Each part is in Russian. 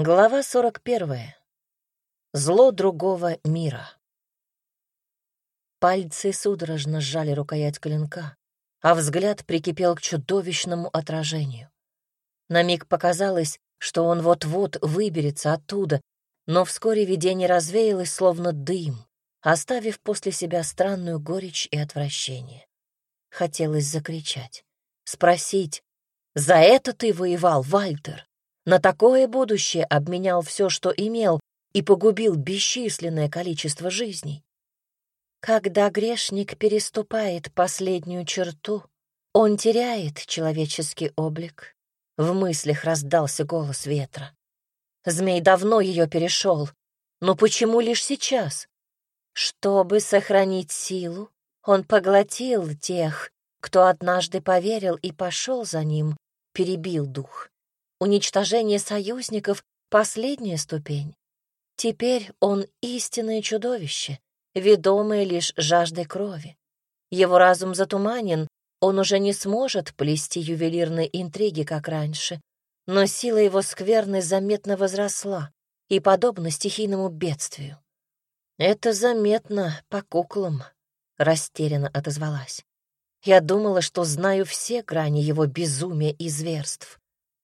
Глава 41. Зло другого мира. Пальцы судорожно сжали рукоять клинка, а взгляд прикипел к чудовищному отражению. На миг показалось, что он вот-вот выберется оттуда, но вскоре видение развеялось, словно дым, оставив после себя странную горечь и отвращение. Хотелось закричать, спросить, «За это ты воевал, Вальтер?» На такое будущее обменял все, что имел, и погубил бесчисленное количество жизней. Когда грешник переступает последнюю черту, он теряет человеческий облик. В мыслях раздался голос ветра. Змей давно ее перешел, но почему лишь сейчас? Чтобы сохранить силу, он поглотил тех, кто однажды поверил и пошел за ним, перебил дух. Уничтожение союзников — последняя ступень. Теперь он истинное чудовище, ведомое лишь жаждой крови. Его разум затуманен, он уже не сможет плести ювелирные интриги, как раньше, но сила его скверны заметно возросла и подобно стихийному бедствию. «Это заметно по куклам», — растерянно отозвалась. «Я думала, что знаю все грани его безумия и зверств.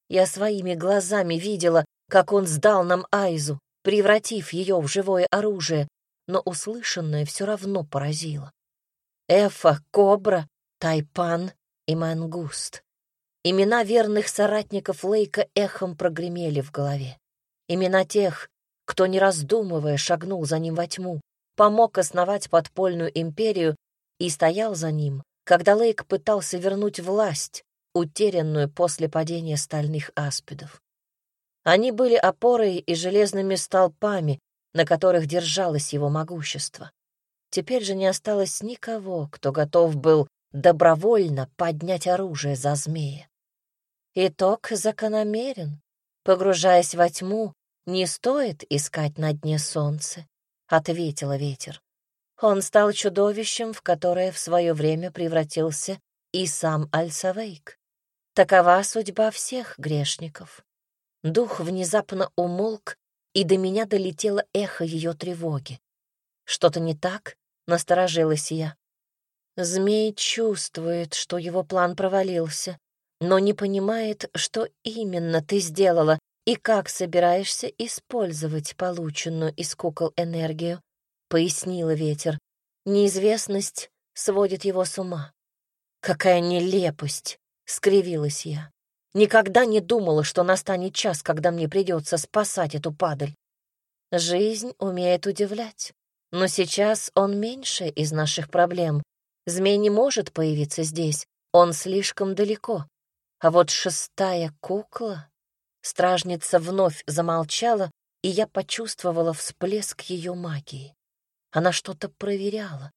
Я своими глазами видела, как он сдал нам Айзу, превратив ее в живое оружие, но услышанное все равно поразило. Эфа, Кобра, Тайпан и Мангуст. Имена верных соратников Лейка эхом прогремели в голове. Имена тех, кто, не раздумывая, шагнул за ним во тьму, помог основать подпольную империю и стоял за ним, когда Лейк пытался вернуть власть, утерянную после падения стальных аспидов. Они были опорой и железными столпами, на которых держалось его могущество. Теперь же не осталось никого, кто готов был добровольно поднять оружие за змея. Итог закономерен. Погружаясь во тьму, не стоит искать на дне солнце, — ответила ветер. Он стал чудовищем, в которое в свое время превратился и сам Альсавейк. Такова судьба всех грешников. Дух внезапно умолк, и до меня долетело эхо ее тревоги. Что-то не так? Насторожилась я. Змей чувствует, что его план провалился, но не понимает, что именно ты сделала и как собираешься использовать полученную из кукол энергию, пояснила ветер. Неизвестность сводит его с ума. Какая нелепость! — скривилась я. Никогда не думала, что настанет час, когда мне придется спасать эту падаль. Жизнь умеет удивлять, но сейчас он меньше из наших проблем. Змей не может появиться здесь, он слишком далеко. А вот шестая кукла... Стражница вновь замолчала, и я почувствовала всплеск ее магии. Она что-то проверяла.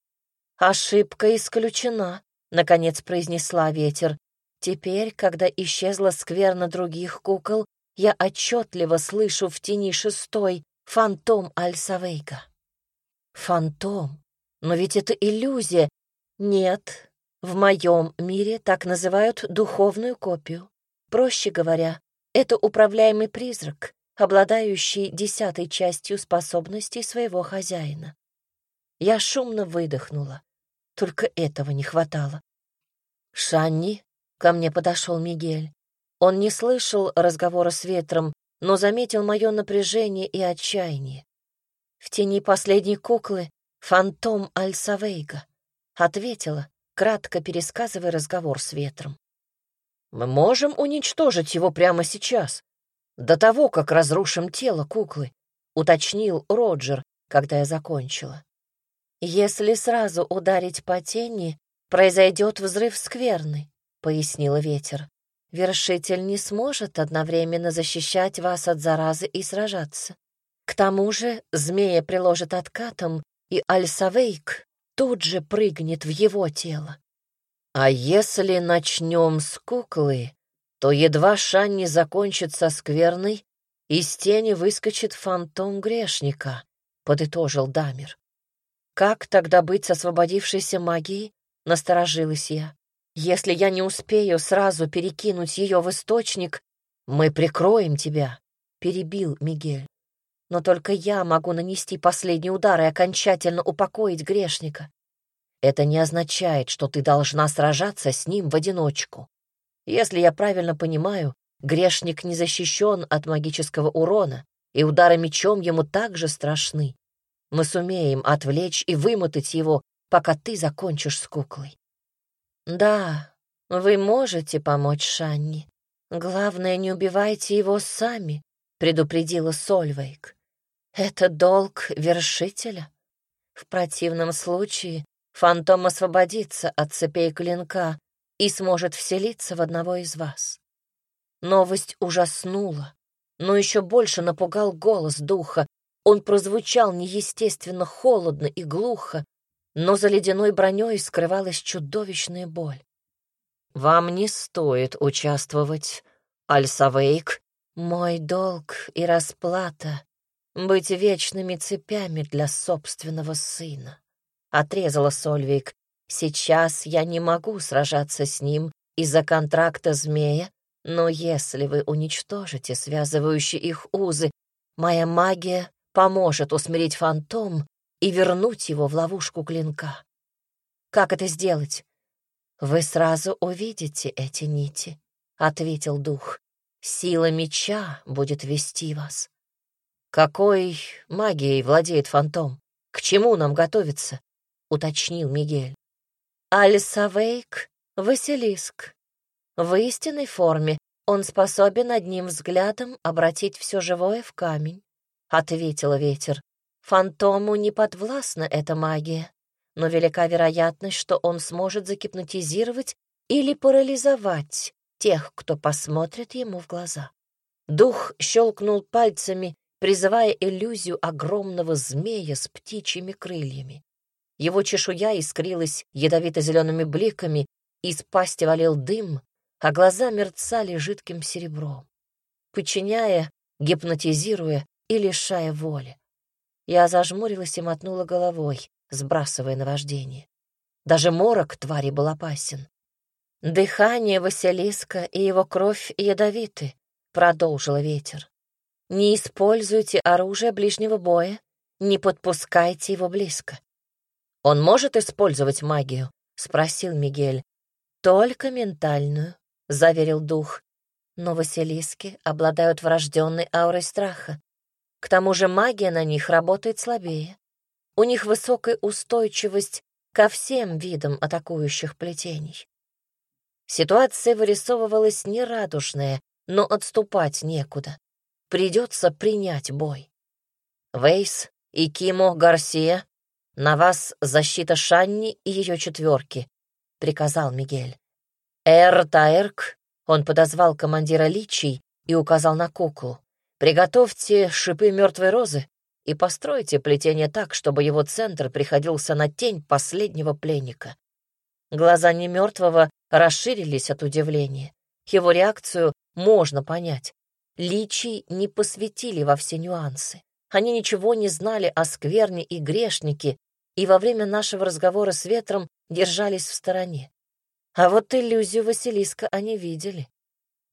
«Ошибка исключена», — наконец произнесла ветер. Теперь, когда исчезла скверно других кукол, я отчетливо слышу в тени шестой фантом Альсавейга. Фантом? Но ведь это иллюзия. Нет, в моем мире так называют духовную копию. Проще говоря, это управляемый призрак, обладающий десятой частью способностей своего хозяина. Я шумно выдохнула. Только этого не хватало. Шанни Ко мне подошел Мигель. Он не слышал разговора с ветром, но заметил мое напряжение и отчаяние. В тени последней куклы фантом Альсавейга ответила, кратко пересказывая разговор с ветром. «Мы можем уничтожить его прямо сейчас, до того, как разрушим тело куклы», — уточнил Роджер, когда я закончила. «Если сразу ударить по тени, произойдет взрыв скверный. — пояснила ветер. «Вершитель не сможет одновременно защищать вас от заразы и сражаться. К тому же змея приложит откатом, и Альсавейк тут же прыгнет в его тело. А если начнем с куклы, то едва Шанни закончится скверной, из тени выскочит фантом грешника», — подытожил Дамир. «Как тогда быть с освободившейся магией?» — насторожилась я. Если я не успею сразу перекинуть ее в источник, мы прикроем тебя, — перебил Мигель. «Но только я могу нанести последний удар и окончательно упокоить грешника. Это не означает, что ты должна сражаться с ним в одиночку. Если я правильно понимаю, грешник не защищен от магического урона, и удары мечом ему также страшны. Мы сумеем отвлечь и вымотать его, пока ты закончишь с куклой. Да, вы можете помочь Шанни. Главное, не убивайте его сами, предупредила Сольвейк. Это долг вершителя. В противном случае фантом освободится от цепей клинка и сможет вселиться в одного из вас. Новость ужаснула, но еще больше напугал голос духа. Он прозвучал неестественно холодно и глухо, но за ледяной броней скрывалась чудовищная боль. «Вам не стоит участвовать, Альсавейк. Мой долг и расплата — быть вечными цепями для собственного сына», — отрезала Сольвик. «Сейчас я не могу сражаться с ним из-за контракта змея, но если вы уничтожите связывающие их узы, моя магия поможет усмирить фантом и вернуть его в ловушку клинка. Как это сделать? Вы сразу увидите эти нити, — ответил дух. Сила меча будет вести вас. Какой магией владеет фантом? К чему нам готовиться? — уточнил Мигель. Альсавейк — Василиск. В истинной форме он способен одним взглядом обратить все живое в камень, — ответила ветер. Фантому не подвластна эта магия, но велика вероятность, что он сможет загипнотизировать или парализовать тех, кто посмотрит ему в глаза. Дух щелкнул пальцами, призывая иллюзию огромного змея с птичьими крыльями. Его чешуя искрилась ядовито-зелеными бликами, из пасти валил дым, а глаза мерцали жидким серебром, подчиняя, гипнотизируя и лишая воли. Я зажмурилась и мотнула головой, сбрасывая наваждение. Даже морок твари был опасен. «Дыхание Василиска и его кровь ядовиты», — продолжила ветер. «Не используйте оружие ближнего боя, не подпускайте его близко». «Он может использовать магию?» — спросил Мигель. «Только ментальную», — заверил дух. «Но Василиски обладают врожденной аурой страха. К тому же магия на них работает слабее. У них высокая устойчивость ко всем видам атакующих плетений. Ситуация вырисовывалась нерадужная, но отступать некуда. Придется принять бой. Вейс и Кимо Гарсия, на вас защита Шанни и ее четверки, приказал Мигель. Эр Таэрк, он подозвал командира Личий и указал на куклу. Приготовьте шипы мертвой розы и постройте плетение так, чтобы его центр приходился на тень последнего пленника. Глаза немертвого расширились от удивления. Его реакцию можно понять. Личи не посвятили во все нюансы. Они ничего не знали о скверне и грешнике, и во время нашего разговора с ветром держались в стороне. А вот иллюзию Василиска они видели.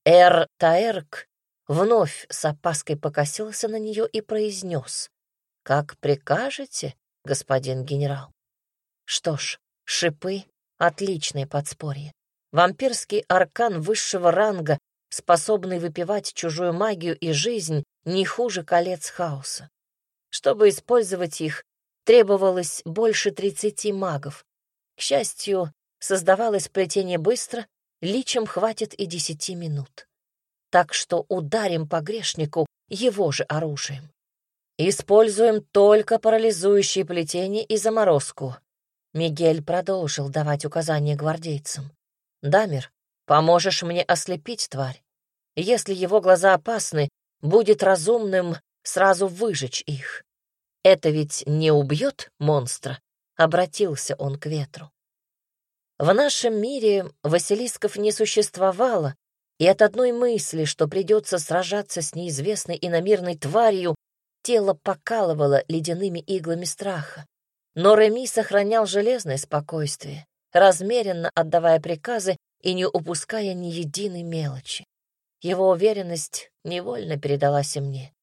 Эр Таэрк вновь с опаской покосился на нее и произнес. «Как прикажете, господин генерал?» Что ж, шипы — отличное подспорье. Вампирский аркан высшего ранга, способный выпивать чужую магию и жизнь, не хуже колец хаоса. Чтобы использовать их, требовалось больше тридцати магов. К счастью, создавалось плетение быстро, личем хватит и десяти минут так что ударим по грешнику его же оружием. Используем только парализующие плетения и заморозку. Мигель продолжил давать указания гвардейцам. «Дамир, поможешь мне ослепить тварь. Если его глаза опасны, будет разумным сразу выжечь их. Это ведь не убьет монстра?» — обратился он к ветру. В нашем мире Василисков не существовало, и от одной мысли, что придется сражаться с неизвестной иномирной тварью, тело покалывало ледяными иглами страха. Но Реми сохранял железное спокойствие, размеренно отдавая приказы и не упуская ни единой мелочи. его уверенность невольно передалась и мне.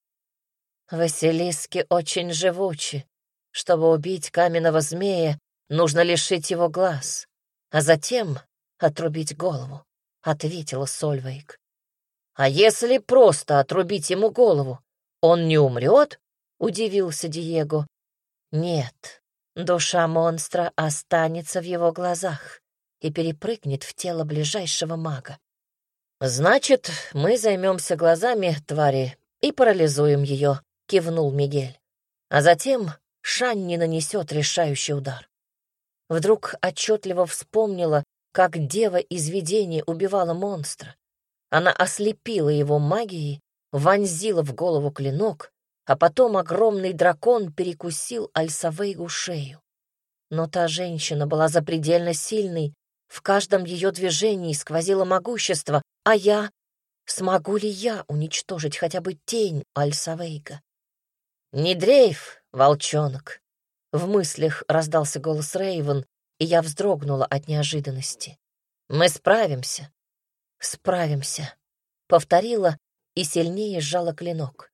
Василиски очень живучи. Чтобы убить каменного змея, нужно лишить его глаз, а затем отрубить голову, — ответила Сольвейк. «А если просто отрубить ему голову, он не умрет?» — удивился Диего. «Нет, душа монстра останется в его глазах и перепрыгнет в тело ближайшего мага. Значит, мы займемся глазами твари и парализуем ее», — кивнул Мигель. «А затем Шанни нанесет решающий удар». Вдруг отчетливо вспомнила, как дева из видения убивала монстра. Она ослепила его магией, вонзила в голову клинок, а потом огромный дракон перекусил Альсавейгу шею. Но та женщина была запредельно сильной, в каждом ее движении сквозило могущество, а я... Смогу ли я уничтожить хотя бы тень Альсавейга? «Не дрейф, волчонок!» В мыслях раздался голос Рейвен, и я вздрогнула от неожиданности. «Мы справимся». «Справимся», — повторила и сильнее сжала клинок.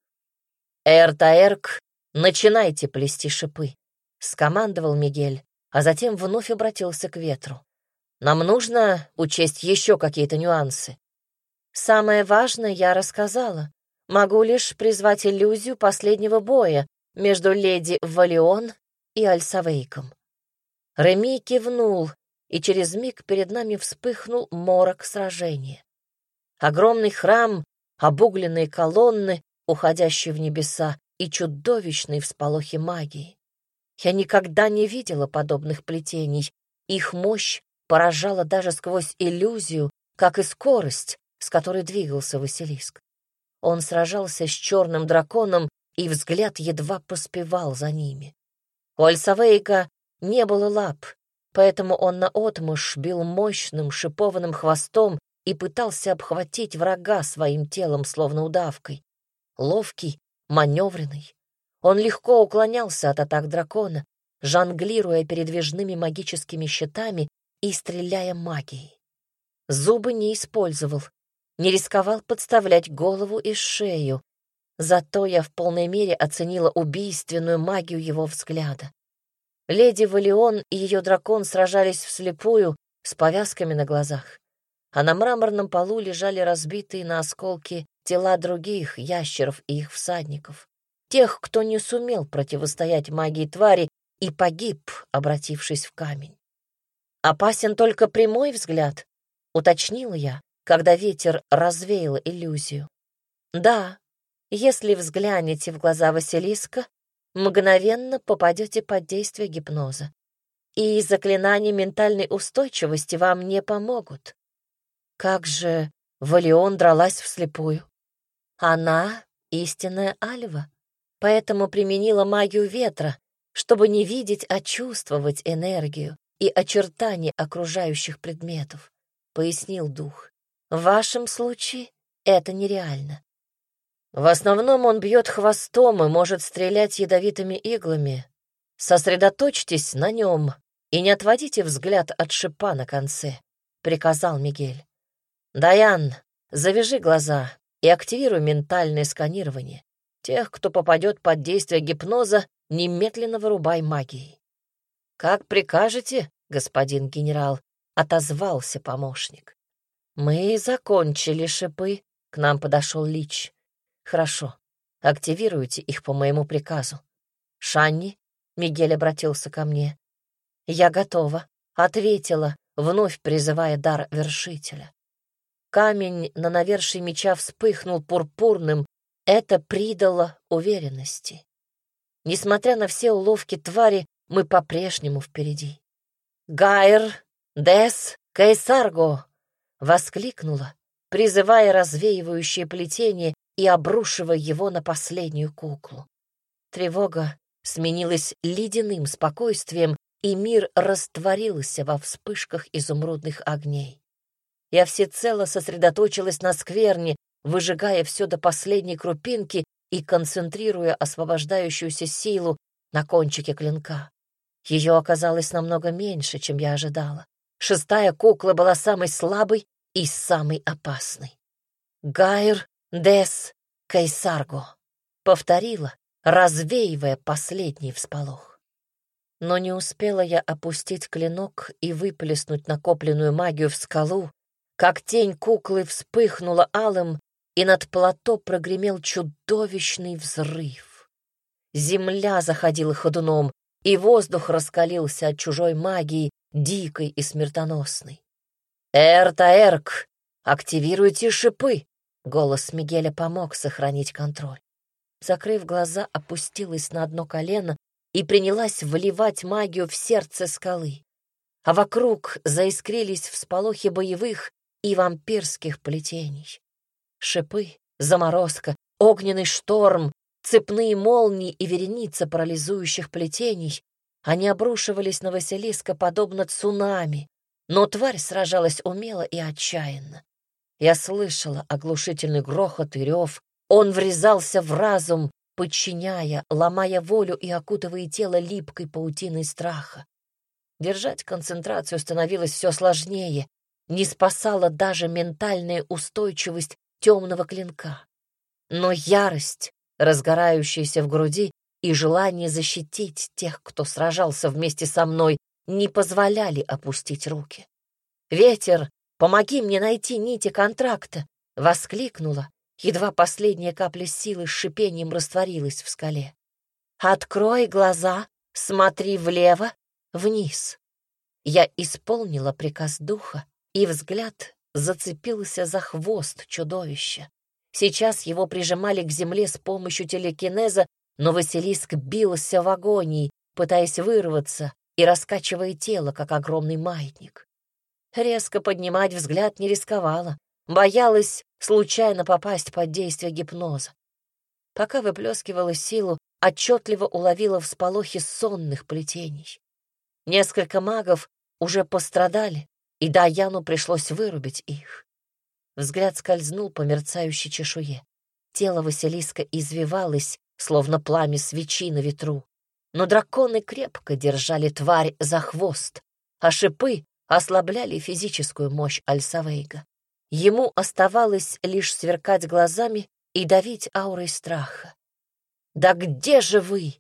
«Эртаэрк, начинайте плести шипы», — скомандовал Мигель, а затем вновь обратился к ветру. «Нам нужно учесть еще какие-то нюансы». «Самое важное я рассказала. Могу лишь призвать иллюзию последнего боя между леди Валион и Альсавейком. Реми кивнул, и через миг перед нами вспыхнул морок сражения. Огромный храм, обугленные колонны, уходящие в небеса, и чудовищные всполохи магии. Я никогда не видела подобных плетений. Их мощь поражала даже сквозь иллюзию, как и скорость, с которой двигался Василиск. Он сражался с черным драконом, и взгляд едва поспевал за ними. У Альсавейка не было лап, поэтому он наотмашь бил мощным шипованным хвостом и пытался обхватить врага своим телом, словно удавкой. Ловкий, маневренный. Он легко уклонялся от атак дракона, жонглируя передвижными магическими щитами и стреляя магией. Зубы не использовал, не рисковал подставлять голову и шею. Зато я в полной мере оценила убийственную магию его взгляда. Леди Валион и ее дракон сражались вслепую с повязками на глазах, а на мраморном полу лежали разбитые на осколки тела других ящеров и их всадников, тех, кто не сумел противостоять магии твари и погиб, обратившись в камень. «Опасен только прямой взгляд», — уточнила я, когда ветер развеял иллюзию. «Да, если взглянете в глаза Василиска, мгновенно попадете под действие гипноза. И заклинания ментальной устойчивости вам не помогут. Как же Валион дралась вслепую? Она — истинная Альва, поэтому применила магию ветра, чтобы не видеть, а чувствовать энергию и очертания окружающих предметов, — пояснил дух. В вашем случае это нереально. В основном он бьет хвостом и может стрелять ядовитыми иглами. Сосредоточьтесь на нем и не отводите взгляд от шипа на конце, — приказал Мигель. Даян, завяжи глаза и активируй ментальное сканирование. Тех, кто попадет под действие гипноза, немедленно вырубай магией. Как прикажете, господин генерал, — отозвался помощник. Мы закончили шипы, к нам подошел Лич. Хорошо. Активируйте их по моему приказу. Шанни, Мигель обратился ко мне. Я готова, ответила, вновь призывая дар вершителя. Камень на навершии меча вспыхнул пурпурным, это придало уверенности. Несмотря на все уловки твари, мы по-прежнему впереди. «Гайр! Дес! Кайсарго!» — воскликнула, призывая развеивающее плетение и обрушивая его на последнюю куклу. Тревога сменилась ледяным спокойствием, и мир растворился во вспышках изумрудных огней. Я всецело сосредоточилась на скверне, выжигая все до последней крупинки и концентрируя освобождающуюся силу на кончике клинка. Ее оказалось намного меньше, чем я ожидала. Шестая кукла была самой слабой и самой опасной. «Гайр дес Кейсарго», — повторила, развеивая последний всполох. Но не успела я опустить клинок и выплеснуть накопленную магию в скалу, как тень куклы вспыхнула алым, и над плато прогремел чудовищный взрыв. Земля заходила ходуном, и воздух раскалился от чужой магии, дикой и смертоносной. «Эртаэрк, активируйте шипы!» Голос Мигеля помог сохранить контроль. Закрыв глаза, опустилась на одно колено и принялась вливать магию в сердце скалы. А вокруг заискрились всполохи боевых и вампирских плетений. Шипы, заморозка, огненный шторм, цепные молнии и вереница парализующих плетений. Они обрушивались на Василиска подобно цунами, но тварь сражалась умело и отчаянно. Я слышала оглушительный грохот и рев. Он врезался в разум, подчиняя, ломая волю и окутывая тело липкой паутиной страха. Держать концентрацию становилось все сложнее, не спасала даже ментальная устойчивость темного клинка. Но ярость, разгорающаяся в груди, и желание защитить тех, кто сражался вместе со мной, не позволяли опустить руки. Ветер Помоги мне найти нити контракта!» — воскликнула. Едва последняя капля силы с шипением растворилась в скале. «Открой глаза, смотри влево, вниз». Я исполнила приказ духа, и взгляд зацепился за хвост чудовища. Сейчас его прижимали к земле с помощью телекинеза, но Василиск бился в агонии, пытаясь вырваться и раскачивая тело, как огромный маятник. Резко поднимать взгляд не рисковала, боялась случайно попасть под действие гипноза. Пока выплескивала силу, отчетливо уловила всполохи сонных плетений. Несколько магов уже пострадали, и Даяну пришлось вырубить их. Взгляд скользнул по мерцающей чешуе. Тело Василиска извивалось, словно пламя свечи на ветру. Но драконы крепко держали тварь за хвост, а шипы ослабляли физическую мощь Альсавейга. Ему оставалось лишь сверкать глазами и давить аурой страха. «Да где же вы?»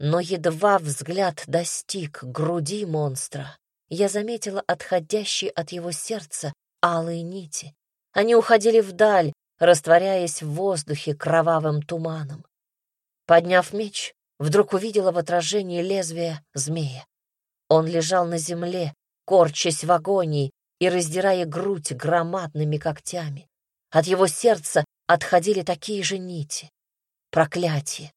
Но едва взгляд достиг груди монстра, я заметила отходящие от его сердца алые нити. Они уходили вдаль, растворяясь в воздухе кровавым туманом. Подняв меч, вдруг увидела в отражении лезвия змея. Он лежал на земле, корчась в агонии и раздирая грудь громадными когтями. От его сердца отходили такие же нити. Проклятие!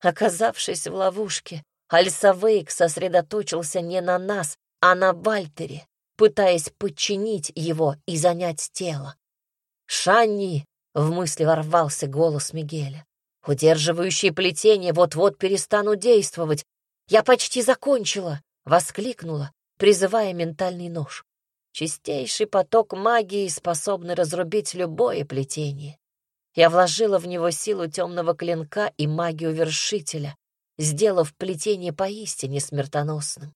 Оказавшись в ловушке, Альсавейк сосредоточился не на нас, а на Вальтере, пытаясь подчинить его и занять тело. «Шанни!» — в мысли ворвался голос Мигеля. «Удерживающие плетения вот-вот перестанут действовать. Я почти закончила!» — воскликнула, призывая ментальный нож. Чистейший поток магии, способный разрубить любое плетение. Я вложила в него силу темного клинка и магию вершителя, сделав плетение поистине смертоносным.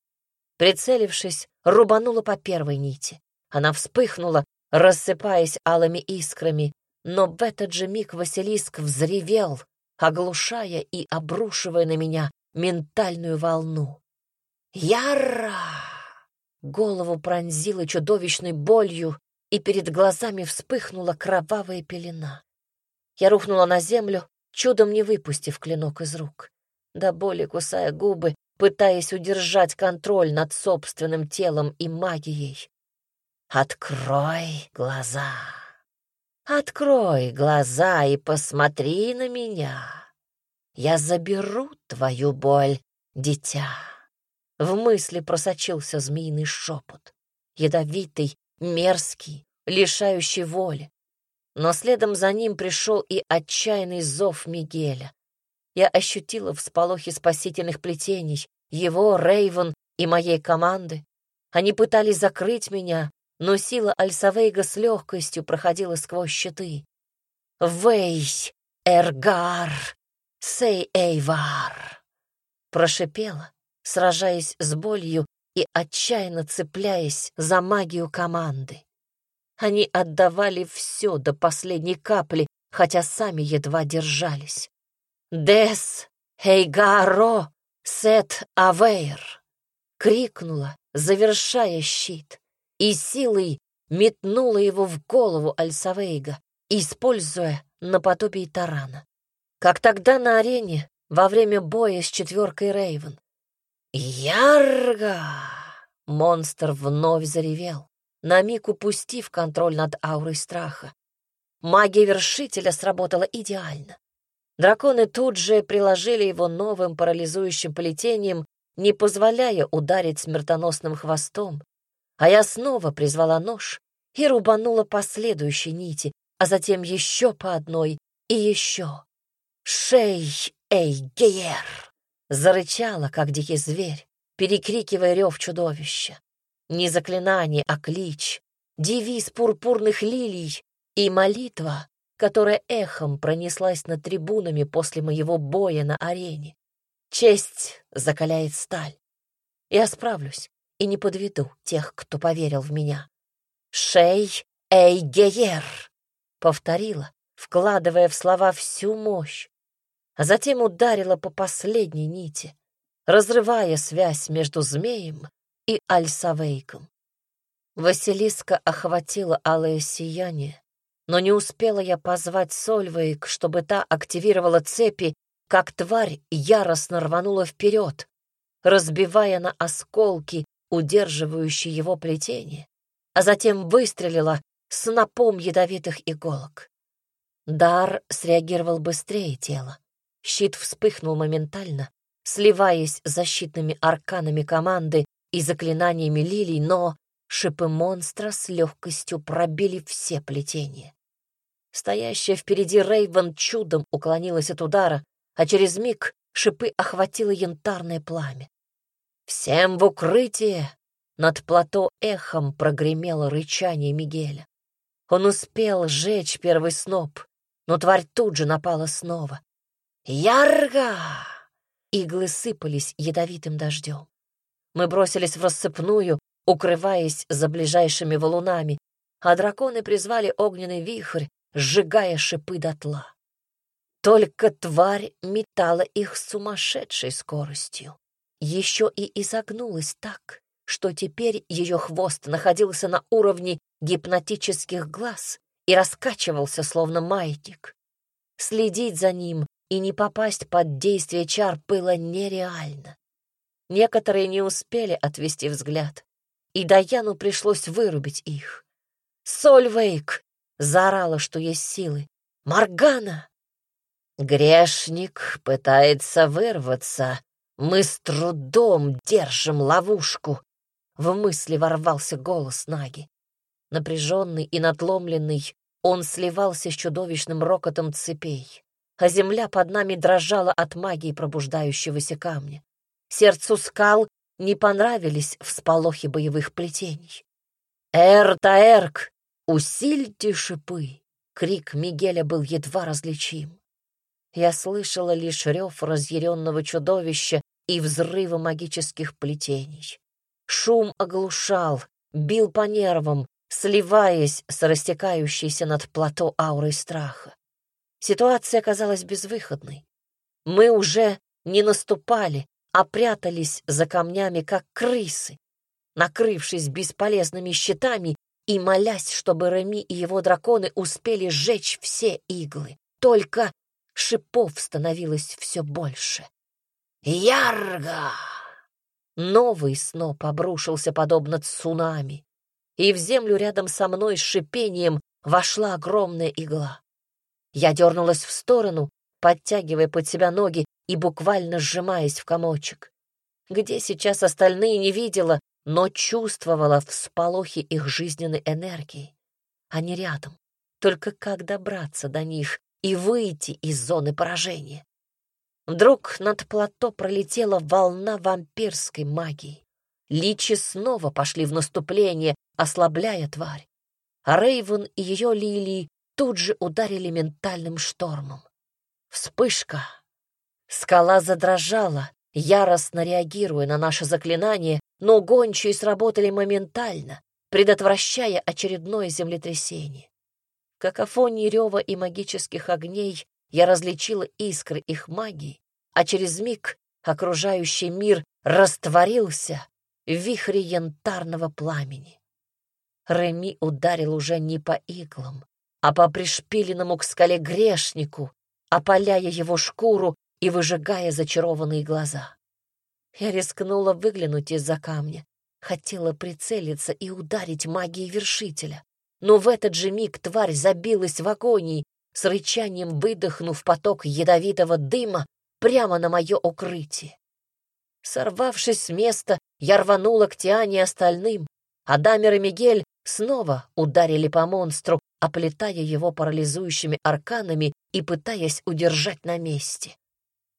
Прицелившись, рубанула по первой нити. Она вспыхнула, рассыпаясь алыми искрами, но в этот же миг Василиск взревел, оглушая и обрушивая на меня ментальную волну. «Яра!» Голову пронзила чудовищной болью, и перед глазами вспыхнула кровавая пелена. Я рухнула на землю, чудом не выпустив клинок из рук. До боли кусая губы, пытаясь удержать контроль над собственным телом и магией. «Открой глаза! Открой глаза и посмотри на меня! Я заберу твою боль, дитя!» В мысли просочился змеиный шепот. Ядовитый, мерзкий, лишающий воли. Но следом за ним пришел и отчаянный зов Мигеля. Я ощутила всполохи спасительных плетений, его, Рейвен и моей команды. Они пытались закрыть меня, но сила Альсавейга с легкостью проходила сквозь щиты. «Вей, Эргар, Сей Эйвар!» Прошипела, сражаясь с болью и отчаянно цепляясь за магию команды. Они отдавали все до последней капли, хотя сами едва держались. «Дес Хейгаро Сет Авейр!» — крикнула, завершая щит, и силой метнула его в голову Альсавейга, используя наподобие тарана. Как тогда на арене во время боя с четверкой Рейвен. «Ярго!» — монстр вновь заревел, на миг упустив контроль над аурой страха. Магия вершителя сработала идеально. Драконы тут же приложили его новым парализующим плетением, не позволяя ударить смертоносным хвостом, а я снова призвала нож и рубанула по следующей нити, а затем еще по одной и еще. «Шей, эй, Геер!» Зарычала, как дикий зверь, перекрикивая рев чудовища. Не заклинание, а клич, девиз пурпурных лилий и молитва, которая эхом пронеслась над трибунами после моего боя на арене. Честь закаляет сталь. Я справлюсь и не подведу тех, кто поверил в меня. «Шей Эйгеер!» — повторила, вкладывая в слова всю мощь, а затем ударила по последней нити, разрывая связь между змеем и Альсавейком. Василиска охватила алое сияние, но не успела я позвать Сольвейк, чтобы та активировала цепи, как тварь яростно рванула вперед, разбивая на осколки удерживающие его плетение а затем выстрелила снопом ядовитых иголок. Дар среагировал быстрее тела. Щит вспыхнул моментально, сливаясь с защитными арканами команды и заклинаниями лилий, но шипы монстра с легкостью пробили все плетения. Стоящая впереди Рейвен чудом уклонилась от удара, а через миг шипы охватило янтарное пламя. «Всем в укрытие!» Над плато эхом прогремело рычание Мигеля. Он успел сжечь первый сноп, но тварь тут же напала снова. «Ярго!» Иглы сыпались ядовитым дождем. Мы бросились в рассыпную, укрываясь за ближайшими валунами, а драконы призвали огненный вихрь, сжигая шипы дотла. Только тварь метала их с сумасшедшей скоростью. Еще и изогнулась так, что теперь ее хвост находился на уровне гипнотических глаз и раскачивался, словно маятник. Следить за ним и не попасть под действие чар было нереально. Некоторые не успели отвести взгляд, и Даяну пришлось вырубить их. «Сольвейк!» — заорала, что есть силы. «Маргана!» «Грешник пытается вырваться. Мы с трудом держим ловушку», в мысли ворвался голос Наги. Напряженный и надломленный, он сливался с чудовищным рокотом цепей, а земля под нами дрожала от магии пробуждающегося камня. Сердцу скал не понравились всполохи боевых плетений. «Эр-таэрк! Усильте шипы!» Крик Мигеля был едва различим. Я слышала лишь рев разъяренного чудовища и взрывы магических плетений. Шум оглушал, бил по нервам, сливаясь с растекающейся над плато аурой страха. Ситуация оказалась безвыходной. Мы уже не наступали, а прятались за камнями, как крысы, накрывшись бесполезными щитами и молясь, чтобы Реми и его драконы успели сжечь все иглы. Только шипов становилось все больше. «Ярго!» Новый сноп обрушился подобно цунами, и в землю рядом со мной с шипением вошла огромная игла. Я дернулась в сторону, подтягивая под себя ноги и буквально сжимаясь в комочек. Где сейчас остальные не видела, но чувствовала всполохи их жизненной энергии. Они рядом. Только как добраться до них и выйти из зоны поражения? Вдруг над плато пролетела волна вампирской магии. Личи снова пошли в наступление, ослабляя тварь. Рейвен и ее лилии тут же ударили ментальным штормом. Вспышка. Скала задрожала, яростно реагируя на наше заклинание, но гончие сработали моментально. предотвращая очередное землетрясение. В какофонии рева и магических огней я различила искры их магии, а через миг окружающий мир растворился в вихре янтарного пламени. Реми ударил уже не по иглам, а по пришпиленному к скале грешнику, опаляя его шкуру и выжигая зачарованные глаза. Я рискнула выглянуть из-за камня, хотела прицелиться и ударить магией вершителя. Но в этот же миг тварь забилась в агонии, с рычанием выдохнув поток ядовитого дыма прямо на мое укрытие. Сорвавшись с места, я рванула к Тиане и остальным, а Дамер и Мигель снова ударили по монстру, оплетая его парализующими арканами и пытаясь удержать на месте.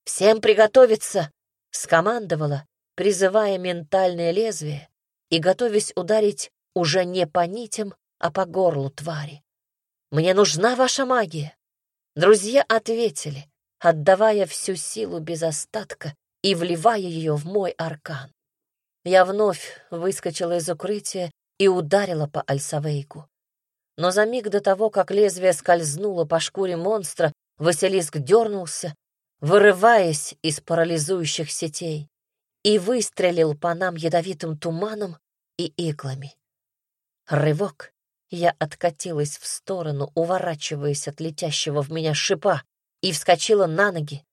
«Всем приготовиться!» — скомандовала, призывая ментальное лезвие и готовясь ударить уже не по нитям, а по горлу твари. «Мне нужна ваша магия!» Друзья ответили, отдавая всю силу без остатка и вливая ее в мой аркан. Я вновь выскочила из укрытия и ударила по Альсавейку. Но за миг до того, как лезвие скользнуло по шкуре монстра, Василиск дернулся, вырываясь из парализующих сетей, и выстрелил по нам ядовитым туманом и иглами. Рывок. Я откатилась в сторону, уворачиваясь от летящего в меня шипа, и вскочила на ноги,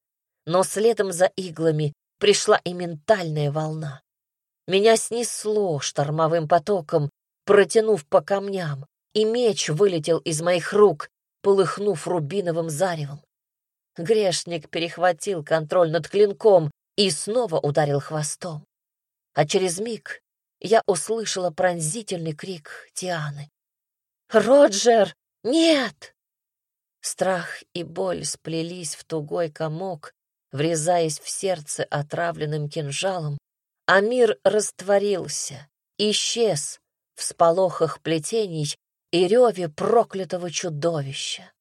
но следом за иглами пришла и ментальная волна. Меня снесло штормовым потоком, протянув по камням, и меч вылетел из моих рук, полыхнув рубиновым заревом. Грешник перехватил контроль над клинком и снова ударил хвостом. А через миг я услышала пронзительный крик Тианы. «Роджер, нет!» Страх и боль сплелись в тугой комок, врезаясь в сердце отравленным кинжалом, а мир растворился, исчез в сполохах плетений и реве проклятого чудовища.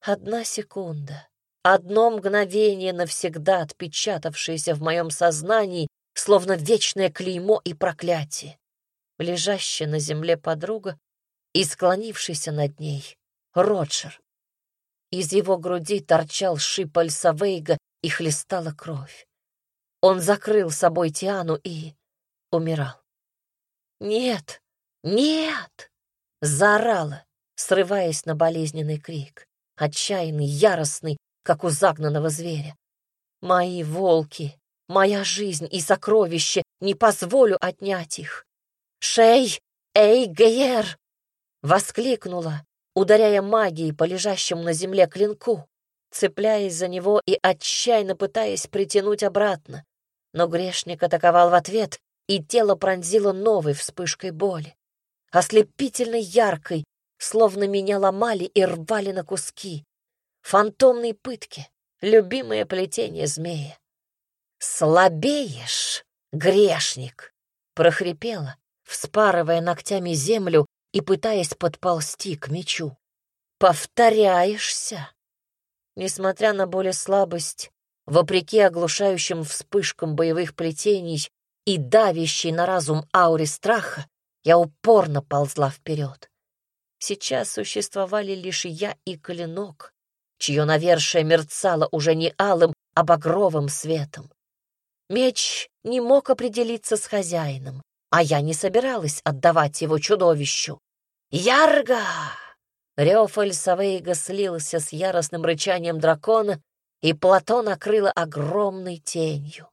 Одна секунда, одно мгновение навсегда отпечатавшееся в моем сознании, словно вечное клеймо и проклятие. Лежащая на земле подруга и склонившийся над ней Роджер. Из его груди торчал шип Альсавейга и хлестала кровь. Он закрыл собой Тиану и умирал. «Нет! Нет!» — заорала, срываясь на болезненный крик, отчаянный, яростный, как у загнанного зверя. «Мои волки, моя жизнь и сокровище, не позволю отнять их! Шей! Эй, Гейер!» — воскликнула, ударяя магией по лежащему на земле клинку, цепляясь за него и отчаянно пытаясь притянуть обратно. Но грешник атаковал в ответ, и тело пронзило новой вспышкой боли. Ослепительно яркой, словно меня ломали и рвали на куски. Фантомные пытки, любимое плетение змея. «Слабеешь, грешник!» — прохрипела, вспарывая ногтями землю и пытаясь подползти к мечу. «Повторяешься!» Несмотря на боль и слабость, вопреки оглушающим вспышкам боевых плетений и давящей на разум ауре страха, я упорно ползла вперед. Сейчас существовали лишь я и клинок, чье навершие мерцало уже не алым, а багровым светом. Меч не мог определиться с хозяином, а я не собиралась отдавать его чудовищу. «Ярго!» Рев Эльсавейга слился с яростным рычанием дракона, и плато накрыло огромной тенью.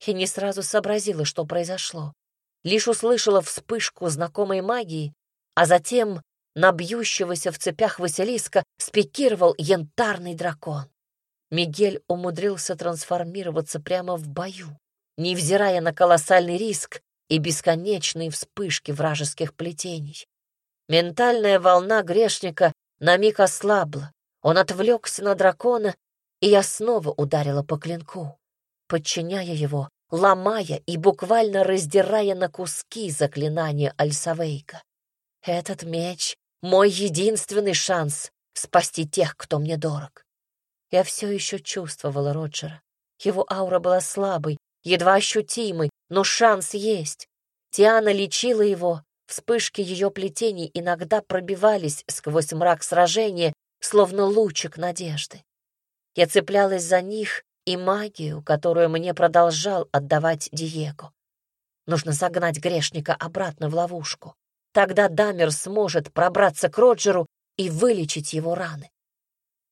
Я не сразу сообразила, что произошло. Лишь услышала вспышку знакомой магии, а затем на бьющегося в цепях Василиска спикировал янтарный дракон. Мигель умудрился трансформироваться прямо в бою, невзирая на колоссальный риск и бесконечные вспышки вражеских плетений. Ментальная волна грешника на миг ослабла. Он отвлекся на дракона, и я снова ударила по клинку, подчиняя его, ломая и буквально раздирая на куски заклинание Альсавейка. Этот меч — мой единственный шанс спасти тех, кто мне дорог. Я все еще чувствовала Роджера. Его аура была слабой, едва ощутимой, но шанс есть. Тиана лечила его, Вспышки ее плетений иногда пробивались сквозь мрак сражения, словно лучик надежды. Я цеплялась за них и магию, которую мне продолжал отдавать Диего. Нужно загнать грешника обратно в ловушку. Тогда Дамер сможет пробраться к Роджеру и вылечить его раны.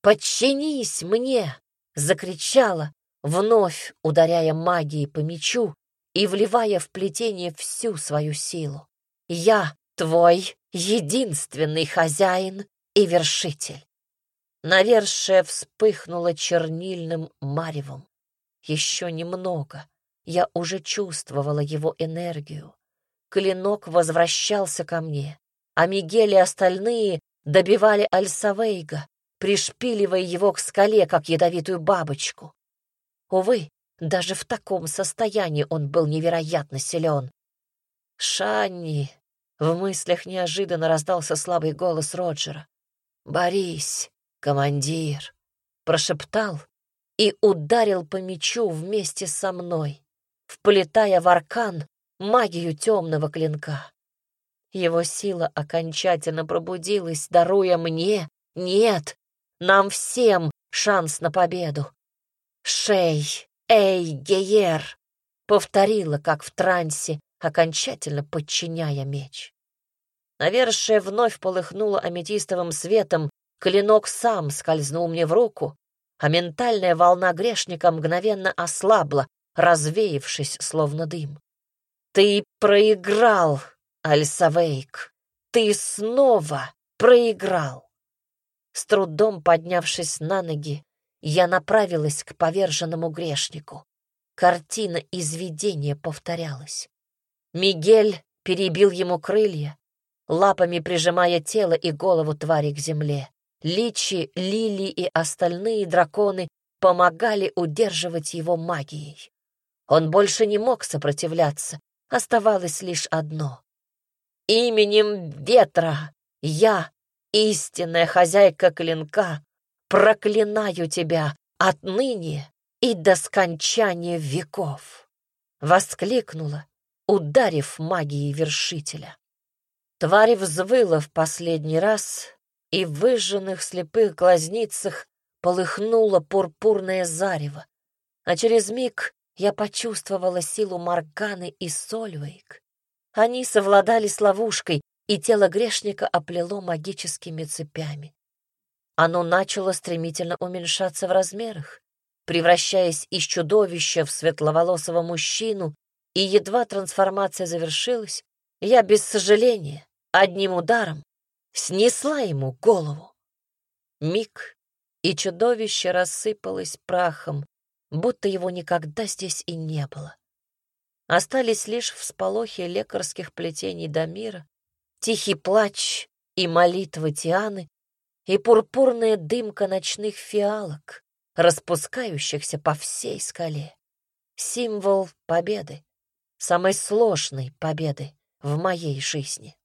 «Подчинись мне!» — закричала, вновь ударяя магией по мечу и вливая в плетение всю свою силу. «Я твой единственный хозяин и вершитель». Навершие вспыхнуло чернильным маревом. Еще немного. Я уже чувствовала его энергию. Клинок возвращался ко мне, а Мигель и остальные добивали Альсавейга, пришпиливая его к скале, как ядовитую бабочку. Увы, даже в таком состоянии он был невероятно силен. «Шанни!» — в мыслях неожиданно раздался слабый голос Роджера. «Борись!» Командир!» Прошептал и ударил по мечу вместе со мной, вплетая в аркан магию темного клинка. Его сила окончательно пробудилась, даруя мне, нет, нам всем шанс на победу. «Шей, эй, Гейер!» — повторила, как в трансе, окончательно подчиняя меч. Навершие вновь полыхнуло аметистовым светом, Клинок сам скользнул мне в руку, а ментальная волна грешника мгновенно ослабла, развеявшись, словно дым. «Ты проиграл, Альсавейк! Ты снова проиграл!» С трудом поднявшись на ноги, я направилась к поверженному грешнику. Картина изведения повторялась. Мигель перебил ему крылья, лапами прижимая тело и голову твари к земле. Личи, Лили и остальные драконы помогали удерживать его магией. Он больше не мог сопротивляться, оставалось лишь одно. «Именем ветра я, истинная хозяйка клинка, проклинаю тебя отныне и до скончания веков!» Воскликнула, ударив магией вершителя. Тварь взвыла в последний раз, и в выжженных слепых глазницах полыхнуло пурпурное зарево. А через миг я почувствовала силу Марганы и Сольвейк. Они совладали с ловушкой, и тело грешника оплело магическими цепями. Оно начало стремительно уменьшаться в размерах, превращаясь из чудовища в светловолосого мужчину, и едва трансформация завершилась, я без сожаления, одним ударом, снесла ему голову. Миг, и чудовище рассыпалось прахом, будто его никогда здесь и не было. Остались лишь всполохи лекарских плетений Дамира, тихий плач и молитвы Тианы и пурпурная дымка ночных фиалок, распускающихся по всей скале. Символ победы, самой сложной победы в моей жизни.